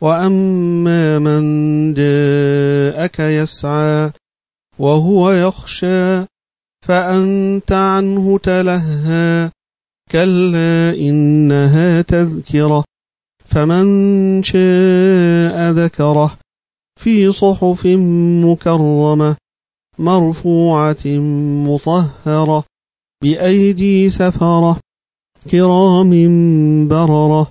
وأما من جاءك يسعى وهو يخشى فأنت عنه تلهى. كلا إنها تذكرة فمن شاء ذكره. في صحف مكرمة مرفوعة مطهرة بأيدي سفرة كرام بررة.